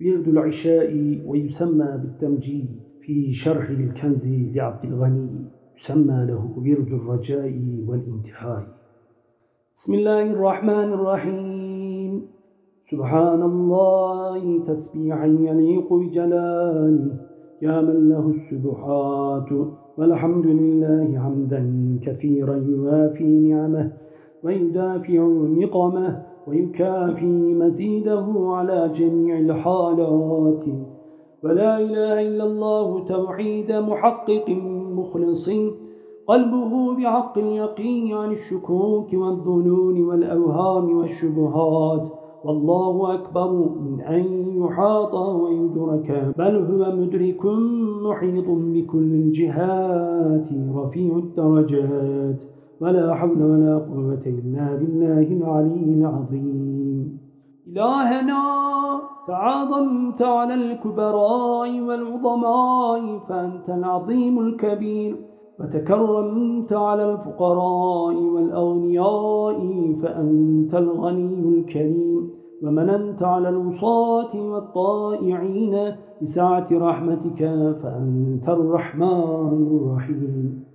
ورد العشاء ويسمى بالتمجيد في شرح الكنز لعبد الغني. يسمى له ورد الرجاء والانتهاء. بسم الله الرحمن الرحيم. سبحان الله تسبيحا يليق بجلاله. يا من له السبحات والحمد لله حمدا كثيرا يوافي نعمه ويدافع نقمه ويكافي مزيده على جميع الحالات. ولا إله إلا الله توحيد محقق مخلص. قلبه بحق اليقين عن الشكوك والظنون والأوهام والشبهات. والله أكبر من أن يحاط ويدرك. بل هو مدرك محيط بكل الجهات رفيع الدرجات. ولا حول ولا قوة إلا بالله العلي العظيم. إلهنا تعاظمت على الكبراء والعظماء فأنت العظيم الكبير. وتكرمت على الفقراء والأغنياء فأنت الغني الكريم. ومننت على الوصاة والطائعين بسعة رحمتك فأنت الرحمن الرحيم.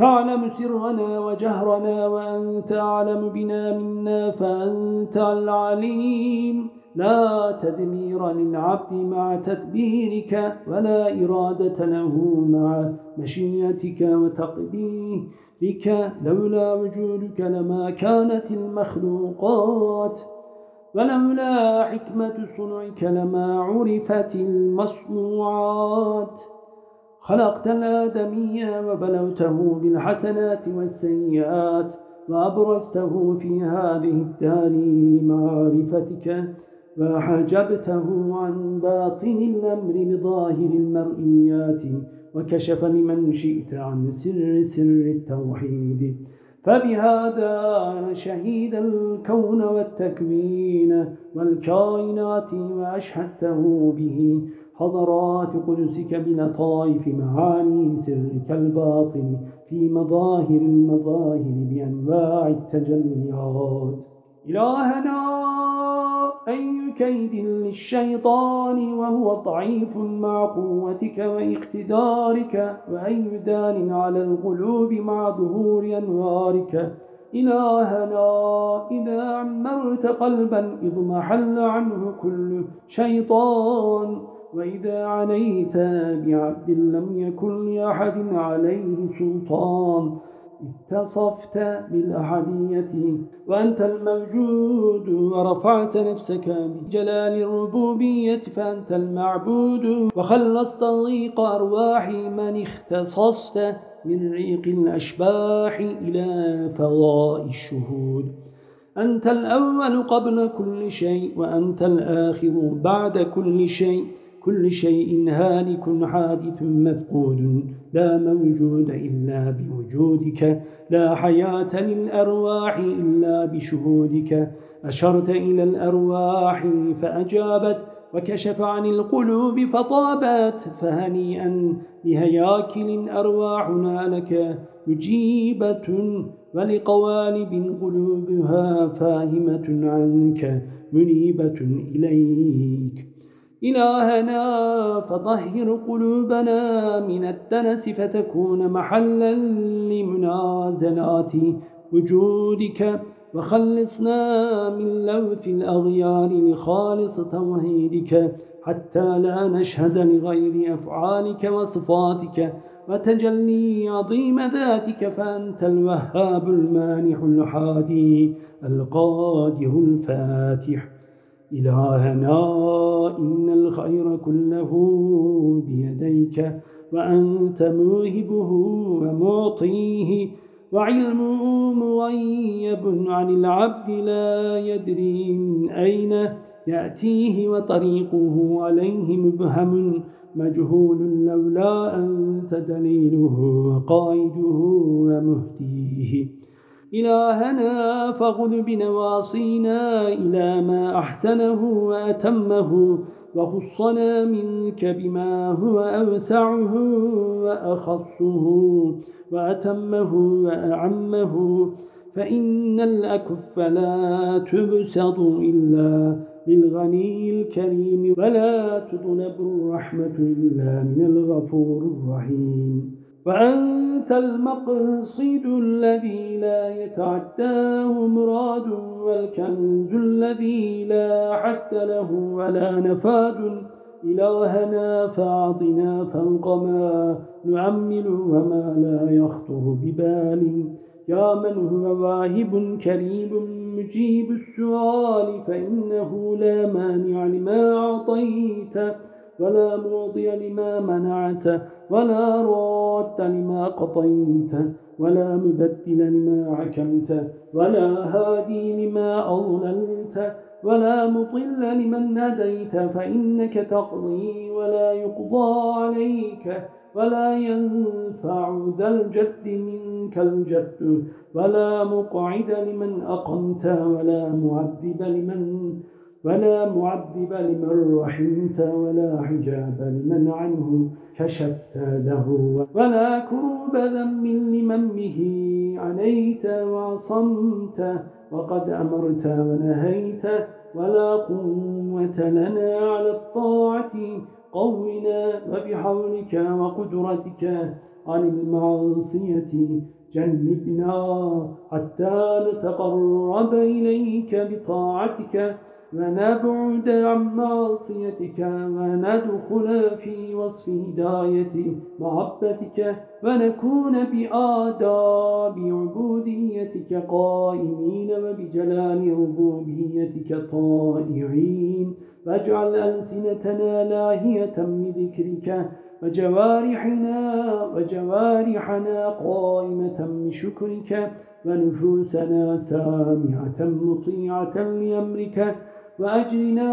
تعلم سرنا وجهرنا وأنت أعلم بنا منا فأنت العليم. لا تدمير للعبد مع تدبيرك ولا إرادة له مع مشيتك وتقديرك. لولا وجودك لما كانت المخلوقات ولولا حكمة صنعك لما عرفت المصنوعات. خلقت الآدمية وبلوته بالحسنات والسيئات وأبرزته في هذه الدار لمعرفتك وحجبته عن باطن الأمر بظاهر المرئيات وكشف لمن شئت عن سر سر التوحيد. فبهذا شهيد الكون والتكوين والكائنات وأشهدته به. حضرات قدسك بلطائف معاني سرك الباطن في مظاهر المظاهر بأنواع التجليات. إلهنا أي كيد للشيطان وهو ضعيف مع قوتك واقتدارك وأي دان على القلوب مع ظهور أنوارك. إلهنا إذا عمرت قلبا اضمحل عنه كل شيطان. وإذا عنيت بعبد لم يكن لأحد عليه سلطان اتصفت بالأحدية وأنت الموجود ورفعت نفسك بجلال الربوبية فأنت المعبود وخلصت ضيق أرواح من اختصصت من ريق الأشباح إلى فضاء الشهود أنت الأول قبل كل شيء وأنت الآخر بعد كل شيء كل شيء هالك حادث مفقود. لا موجود إلا بوجودك. لا حياة للأرواح إلا بشهودك. أشرت إلى الأرواح فأجابت وكشف عن القلوب فطابت. فهنيئا لهياكل أرواحنا لك. مجيبة ولقوالب قلوبها فاهمة عنك. منيبة إليك. إلهنا فطهر قلوبنا من الدنس فتكون محلا لمنازلات وجودك. وخلصنا من لوث الأغيار لخالص توحيدك حتى لا نشهد لغير أفعالك وصفاتك. وتجلي عظيم ذاتك فأنت الوهاب المانح الحادي القادر الفاتح. إلهنا إن الخير كله بيديك وأنت موهبه ومعطيه وعلمه مغيب عن العبد لا يدري من أين يأتيه وطريقه عليه مبهم مجهول لولا أنت دليله وقائده ومهديه. إلهنا فخذ بنواصينا إلى ما أحسنه وأتمه وخصنا منك بما هو أوسعه وأخصه وأتمه وأعمه فإن الأكف لا تبسط إلا للغني الكريم ولا تطلب الرحمة إلا من الغفور الرحيم. وأنت المقصد الذي لا يتعداه مراد والكنز الذي لا حد له ولا نفاد. إلهنا فأعطنا فوق ما نعمل وما لا يخطر ببال. يا من هو واهب كريم مجيب السؤال فإنه لا مانع لما أعطيت. ولا معطي لما منعت ولا راد لما قطيت ولا مبدل لما حكمت ولا هادي لما أضللت ولا مطل لمن نديت فإنك تقضي ولا يقضى عليك ولا ينفع ذا الجد منك الجد ولا مقعد لمن أقمت ولا معذب لمن ولا معذب لمن رحمت ولا حجاب لمن عنه كشفت له. ولا كروب ذنب لمن به عليت وعصمت وقد أمرت ونهيت. ولا قوة لنا على الطاعة قونا وبحولك وقدرتك عن المعصية. جنبنا حتى نتقرب إليك بطاعتك. ونبعد عن معصيتك وندخل في وصف هداية محبتك ونكون بآداب عبوديتك قائمين وبجلال ربوبيتك طائعين. واجعل ألسنتنا لاهية بذكرك وجوارحنا وجوارحنا قائمة بشكرك ونفوسنا سامعة مطيعة لأمرك وأجرنا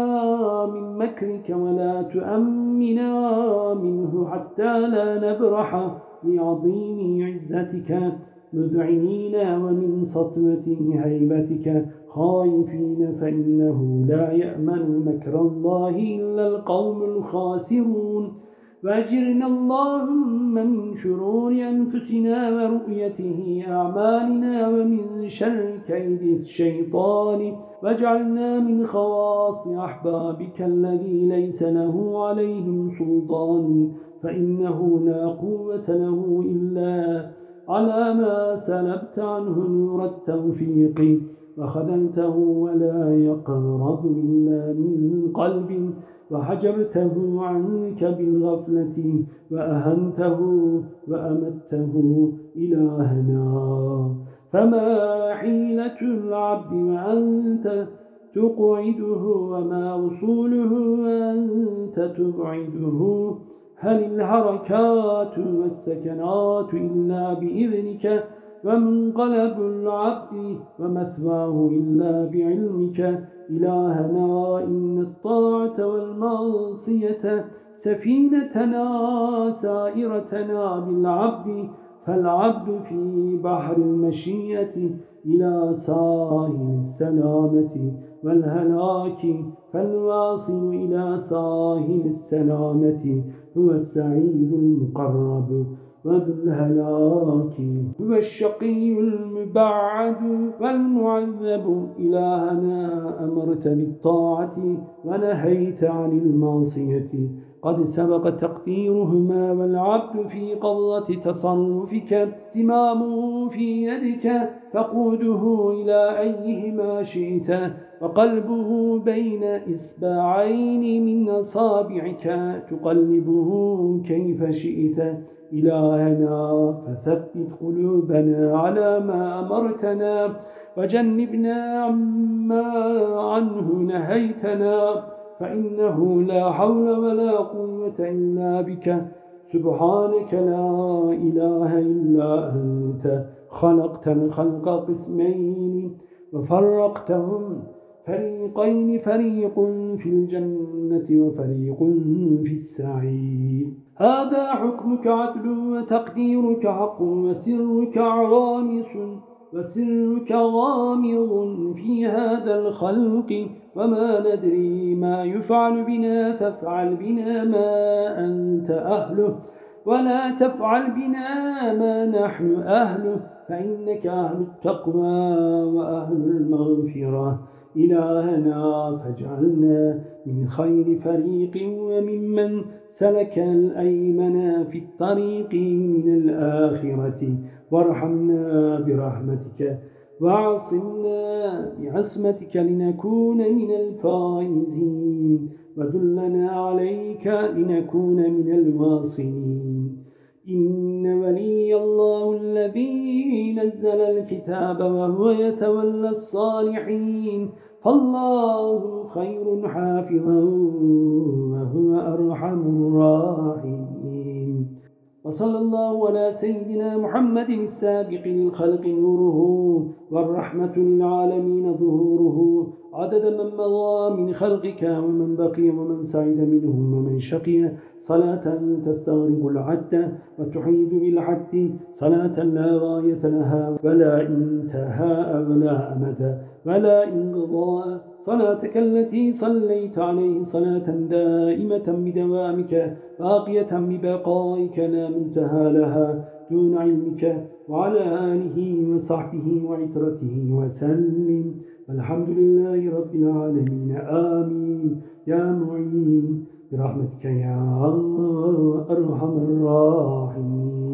من مكرك ولا تؤمنا منه حتى لا نبرح لعظيم عزتك. مذعنين ومن سطوة هيبتك. خائفين فإنه لا يأمن مكر الله إلا القوم الخاسرون. واجرنا اللهم من شرور أنفسنا ورؤيته أعمالنا ومن شر كيد الشيطان. واجعلنا من خواص أحبابك الذي ليس له عليهم سلطان فإنه لا قوة له إلا على ما سلبت عنه نور التوفيق. وخذلته ولا يقرب إلا من قلب. وحجبته عنك بالغفلة وأهنته وأمته إلهنا. فما حيلة العبد وأنت تقعده وما وصوله وأنت تبعده؟ هل الحركات والسكنات إلا بإذنك ومنقلب العبد ومثواه إلا بعلمك. إلهنا إن الطاعة والمعصية سفينتنا سائرتنا بالعبد. فالعبد في بحر المشيئة إلى ساهل السلامة والهلاك. فالواصل إلى ساهل السلامة هو السعيد المقرب. وذو الهلاك. هو الشقي المبعد والمعذب. إلهنا أمرت بالطاعة ونهيت عن المعصية. قد سبق تقديرهما والعبد في قضة تصرفك. زمامه في يدك تقوده إلى أيهما شئت. وقلبه بين إسباعين من أصابعك تقلبه كيف شئت. إلهنا فثبت قلوبنا على ما أمرتنا. وجنبنا عما عنه نهيتنا. فإنه لا حول ولا قوة إلا بك. سبحانك لا إله إلا أنت. خلقت الخلق قسمين وفرقتهم. فريقين فريق في الجنة وفريق في السعير. هذا حكمك عدل وتقديرك حق وسرك عوامس. وسرك غامض في هذا الخلق وما ندري ما يفعل بنا فافعل بنا ما أنت أهله. ولا تفعل بنا ما نحن أهله فإنك أهل التقوى وأهل المغفرة. إلهنا فاجعلنا من خير فريق وممن سلك الأيمن في الطريق من الآخرة. وارحمنا برحمتك وعصمنا بعصمتك لنكون من الفائزين. ودلنا عليك لنكون من الواصلين إن ولي الله الذي نزل الكتاب وهو يتولى الصالحين فالله خير حافظا وهو أرحم الراحمين وصلى الله على سيدنا محمد السابق للخلق نوره والرحمة للعالمين ظهوره. عدد من مضى من خلقك ومن بقي ومن سعد منهم ومن شقي. صلاة تستغرب العد وتحيد بالعد. صلاة لا غاية لها ولا انتهاء ولا أمد ولا انقضاء صلاتك التي صليت عليه صلاة دائمة بدوامك باقية ببقائك لا منتهى لها. دون علمك وعلى آله وصحبه وعترته وسلم. الحمد لله رب العالمين. آمين. يا معين برحمتك يا أرحم الراحمين.